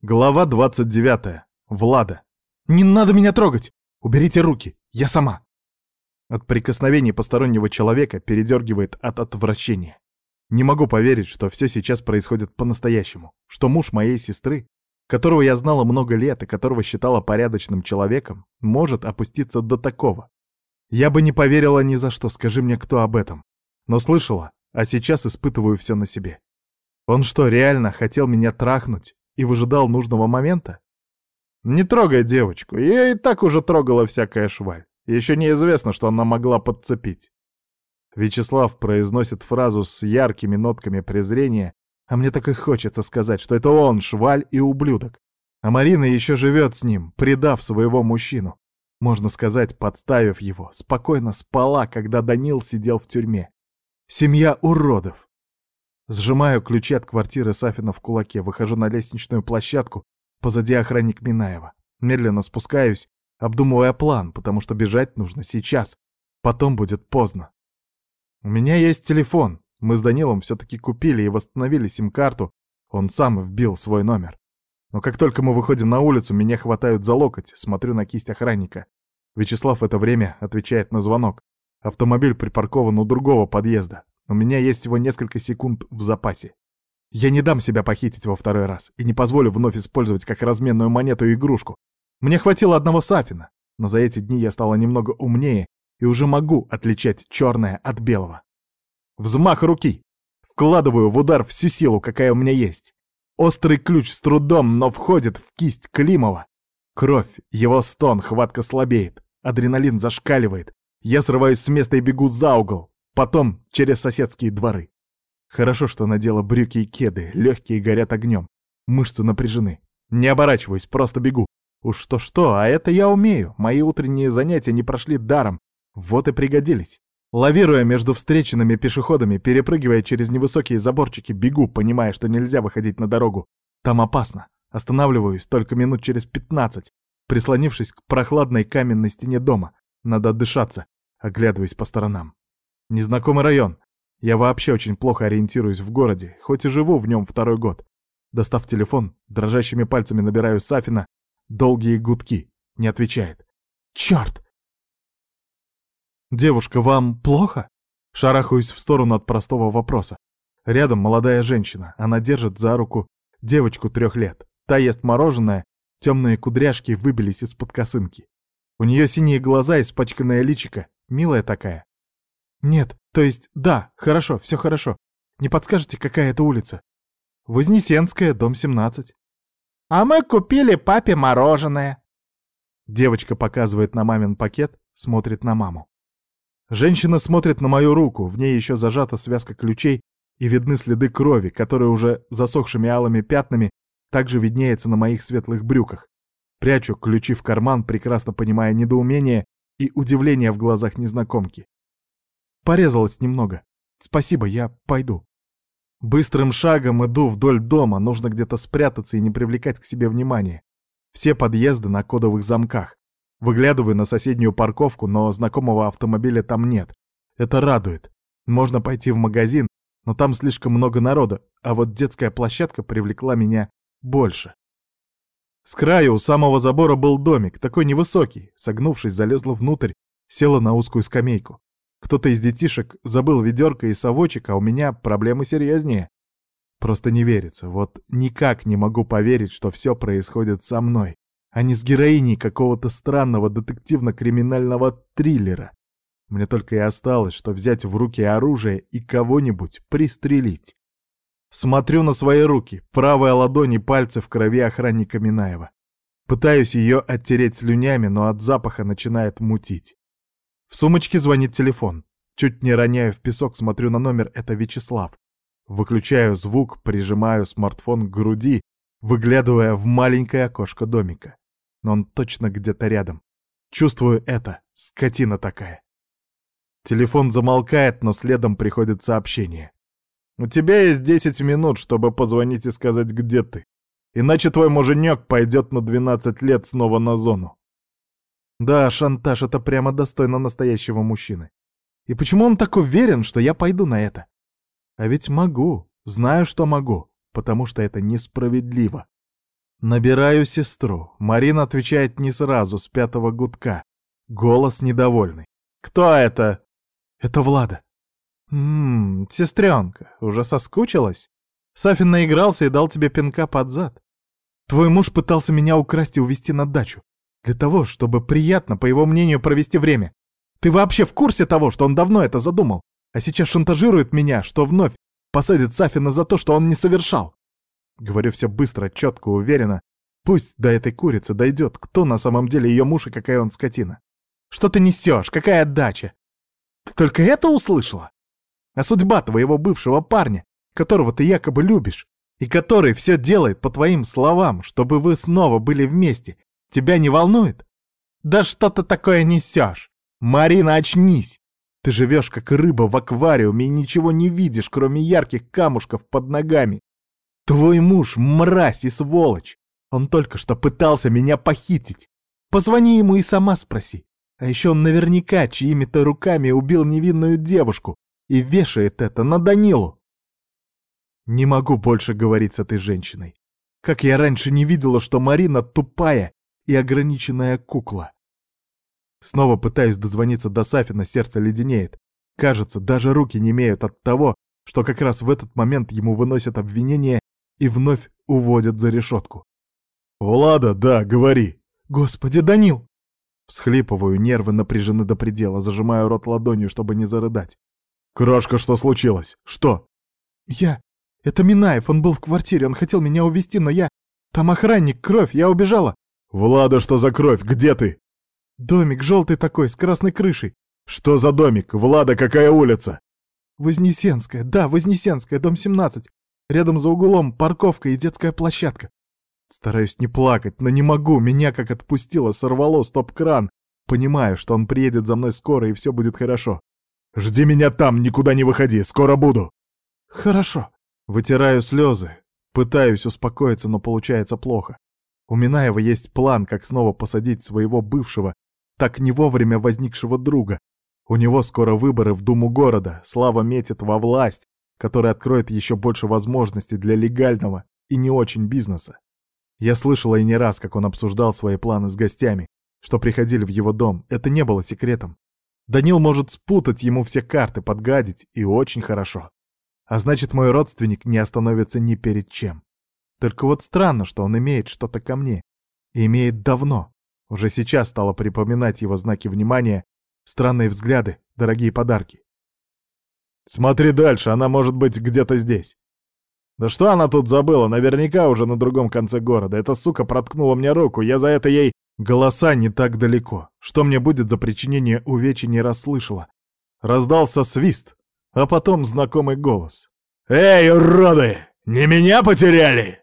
Глава 29. Влада. «Не надо меня трогать! Уберите руки! Я сама!» От прикосновений постороннего человека передергивает от отвращения. Не могу поверить, что все сейчас происходит по-настоящему, что муж моей сестры, которого я знала много лет и которого считала порядочным человеком, может опуститься до такого. Я бы не поверила ни за что, скажи мне, кто об этом. Но слышала, а сейчас испытываю все на себе. Он что, реально хотел меня трахнуть и выжидал нужного момента? Не трогай девочку, ее и так уже трогала всякая шваль. Еще неизвестно, что она могла подцепить. Вячеслав произносит фразу с яркими нотками презрения, а мне так и хочется сказать, что это он, шваль и ублюдок. А Марина еще живет с ним, предав своего мужчину. Можно сказать, подставив его, спокойно спала, когда Данил сидел в тюрьме. Семья уродов. Сжимаю ключи от квартиры Сафина в кулаке, выхожу на лестничную площадку, позади охранник Минаева. Медленно спускаюсь, обдумывая план, потому что бежать нужно сейчас. Потом будет поздно. У меня есть телефон. Мы с Данилом все-таки купили и восстановили сим-карту. Он сам вбил свой номер. Но как только мы выходим на улицу, меня хватают за локоть, смотрю на кисть охранника. Вячеслав в это время отвечает на звонок. Автомобиль припаркован у другого подъезда. У меня есть всего несколько секунд в запасе. Я не дам себя похитить во второй раз и не позволю вновь использовать как разменную монету и игрушку. Мне хватило одного Сафина, но за эти дни я стала немного умнее и уже могу отличать черное от белого. Взмах руки. Вкладываю в удар всю силу, какая у меня есть. Острый ключ с трудом, но входит в кисть Климова. Кровь, его стон, хватка слабеет. Адреналин зашкаливает. Я срываюсь с места и бегу за угол. Потом через соседские дворы. Хорошо, что надела брюки и кеды, легкие горят огнем. Мышцы напряжены. Не оборачиваюсь, просто бегу. Уж что-что, а это я умею. Мои утренние занятия не прошли даром. Вот и пригодились. Лавируя между встреченными пешеходами, перепрыгивая через невысокие заборчики, бегу, понимая, что нельзя выходить на дорогу. Там опасно. Останавливаюсь только минут через пятнадцать, прислонившись к прохладной каменной стене дома. Надо отдышаться. Оглядываюсь по сторонам. Незнакомый район. Я вообще очень плохо ориентируюсь в городе, хоть и живу в нем второй год. Достав телефон, дрожащими пальцами набираю Сафина. Долгие гудки. Не отвечает. Черт! «Девушка, вам плохо?» Шарахаюсь в сторону от простого вопроса. Рядом молодая женщина. Она держит за руку девочку трех лет. Та ест мороженое, темные кудряшки выбились из-под косынки. У нее синие глаза, испачканное личико, милая такая. «Нет, то есть, да, хорошо, все хорошо. Не подскажете, какая это улица?» «Вознесенская, дом 17». «А мы купили папе мороженое». Девочка показывает на мамин пакет, смотрит на маму. Женщина смотрит на мою руку, в ней еще зажата связка ключей и видны следы крови, которые уже засохшими алыми пятнами также виднеется на моих светлых брюках. Прячу ключи в карман, прекрасно понимая недоумение и удивление в глазах незнакомки. Порезалась немного. Спасибо, я пойду. Быстрым шагом иду вдоль дома, нужно где-то спрятаться и не привлекать к себе внимания. Все подъезды на кодовых замках. Выглядываю на соседнюю парковку, но знакомого автомобиля там нет. Это радует. Можно пойти в магазин, но там слишком много народа, а вот детская площадка привлекла меня больше. С краю у самого забора был домик, такой невысокий. Согнувшись, залезла внутрь, села на узкую скамейку. Кто-то из детишек забыл ведерко и совочек, а у меня проблемы серьезнее. Просто не верится, вот никак не могу поверить, что все происходит со мной, а не с героиней какого-то странного детективно-криминального триллера. Мне только и осталось, что взять в руки оружие и кого-нибудь пристрелить. Смотрю на свои руки, правая ладонь и пальцы в крови охранника Минаева. Пытаюсь ее оттереть слюнями, но от запаха начинает мутить. В сумочке звонит телефон. Чуть не роняю в песок, смотрю на номер, это Вячеслав. Выключаю звук, прижимаю смартфон к груди, выглядывая в маленькое окошко домика. Но он точно где-то рядом. Чувствую это, скотина такая. Телефон замолкает, но следом приходит сообщение. «У тебя есть 10 минут, чтобы позвонить и сказать, где ты. Иначе твой муженек пойдет на 12 лет снова на зону. Да, шантаж — это прямо достойно настоящего мужчины. И почему он так уверен, что я пойду на это? А ведь могу, знаю, что могу, потому что это несправедливо. Набираю сестру. Марина отвечает не сразу, с пятого гудка. Голос недовольный. «Кто это?» «Это Влада». «Ммм, сестренка, уже соскучилась? Сафин наигрался и дал тебе пинка под зад. Твой муж пытался меня украсть и увезти на дачу. Для того, чтобы приятно, по его мнению, провести время. Ты вообще в курсе того, что он давно это задумал? А сейчас шантажирует меня, что вновь посадит Сафина за то, что он не совершал. Говорю все быстро, четко, уверенно. Пусть до этой курицы дойдет, кто на самом деле ее муж и какая он скотина. Что ты несешь? Какая отдача? Ты только это услышала? А судьба твоего бывшего парня, которого ты якобы любишь, и который все делает по твоим словам, чтобы вы снова были вместе, тебя не волнует? Да что ты такое несешь? Марина, очнись! Ты живешь как рыба в аквариуме и ничего не видишь, кроме ярких камушков под ногами. Твой муж — мразь и сволочь. Он только что пытался меня похитить. Позвони ему и сама спроси. А еще он наверняка чьими-то руками убил невинную девушку и вешает это на Данилу. Не могу больше говорить с этой женщиной. Как я раньше не видела, что Марина тупая и ограниченная кукла. Снова пытаюсь дозвониться до Сафина, сердце леденеет. Кажется, даже руки не имеют от того, что как раз в этот момент ему выносят обвинение и вновь уводят за решетку. «Влада, да, говори!» «Господи, Данил!» Всхлипываю, нервы напряжены до предела, зажимаю рот ладонью, чтобы не зарыдать. «Крошка, что случилось? Что?» «Я... Это Минаев, он был в квартире, он хотел меня увезти, но я... Там охранник, кровь, я убежала!» «Влада, что за кровь? Где ты?» «Домик желтый такой, с красной крышей». «Что за домик? Влада, какая улица?» «Вознесенская, да, Вознесенская, дом 17. Рядом за углом парковка и детская площадка. Стараюсь не плакать, но не могу, меня как отпустило, сорвало стоп-кран. Понимаю, что он приедет за мной скоро и все будет хорошо. «Жди меня там, никуда не выходи, скоро буду!» «Хорошо». Вытираю слезы, пытаюсь успокоиться, но получается плохо. У Минаева есть план, как снова посадить своего бывшего, так не вовремя возникшего друга. У него скоро выборы в Думу города, Слава метит во власть, который откроет еще больше возможностей для легального и не очень бизнеса. Я слышала и не раз, как он обсуждал свои планы с гостями, что приходили в его дом, это не было секретом. Данил может спутать ему все карты, подгадить, и очень хорошо. А значит, мой родственник не остановится ни перед чем. Только вот странно, что он имеет что-то ко мне. И имеет давно. Уже сейчас стало припоминать его знаки внимания, странные взгляды, дорогие подарки. Смотри дальше, она может быть где-то здесь. Да что она тут забыла? Наверняка уже на другом конце города. Эта сука проткнула мне руку, я за это ей... Голоса не так далеко. Что мне будет за причинение увечий не расслышала. Раздался свист, а потом знакомый голос. «Эй, уроды! Не меня потеряли?»